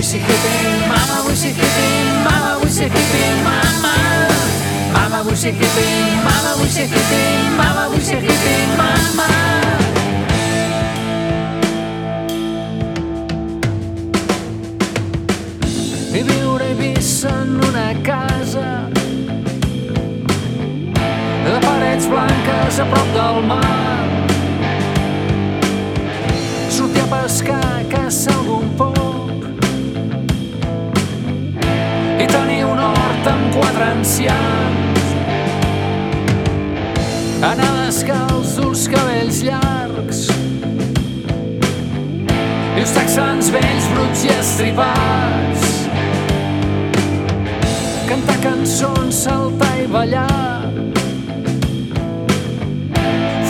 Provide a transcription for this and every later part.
vull ser hippie, mama, vull ser hippie, mama, vull ser hippie, mama. Mama, vull ser hippie, mama, vull ser hippie, mama, vull ser hippie, mama. I viure a Eivissa en una casa de parets blanques a prop del mar. Sortir a pescar a caça algun pop i tenir un hort amb quatre ancians. Anar descalç, els cabells llargs i els texans vells bruts i estripats. Cantar cançons, saltar i ballar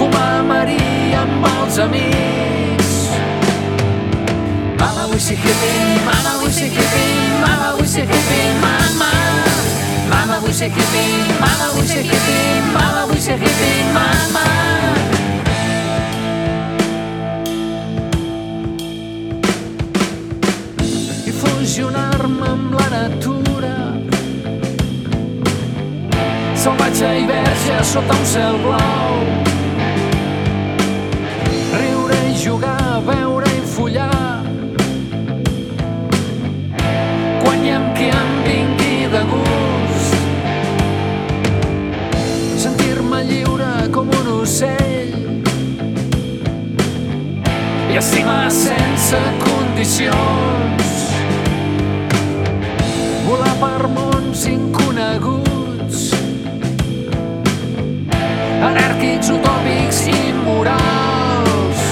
fumar marí amb els amics. Mama, vull ser hippie, mama, vull ser hippie, ser hippie, mama. Mama, vull ser hippie, mama, vull ser hippie, mama, vull ser hippie, mama. I fusionar-me amb la natura salvatge i verge sota un cel blau riure i jugar, veure ocell. I estimar sense condicions. Volar per mons inconeguts. Anàrquics, utòpics i immorals.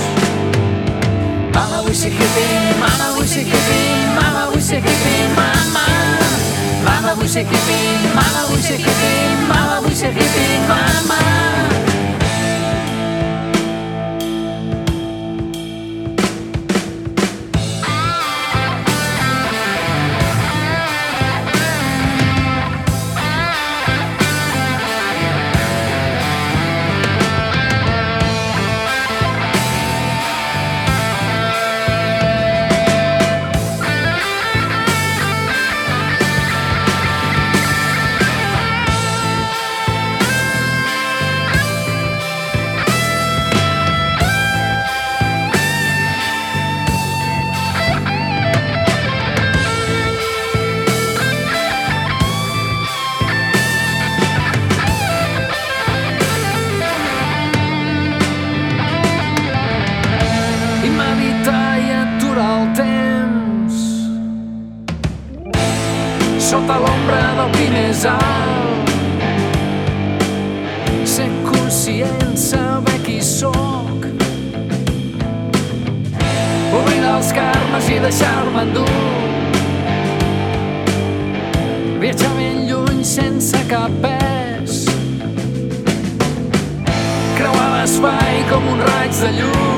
Mama, vull ser hippie, mama, vull ser hippie, mama, vull ser hippie, mama. Mama, vull ser hippie, mama, vull ser hippie, mama, vull ser hippie, mama. Sota l'ombra del pi més alt ser conscient, saber qui sóc. Oblidar els karmes i deixar-me endur. Viatjar ben lluny sense cap pes. Creuar l'espai com un raig de llum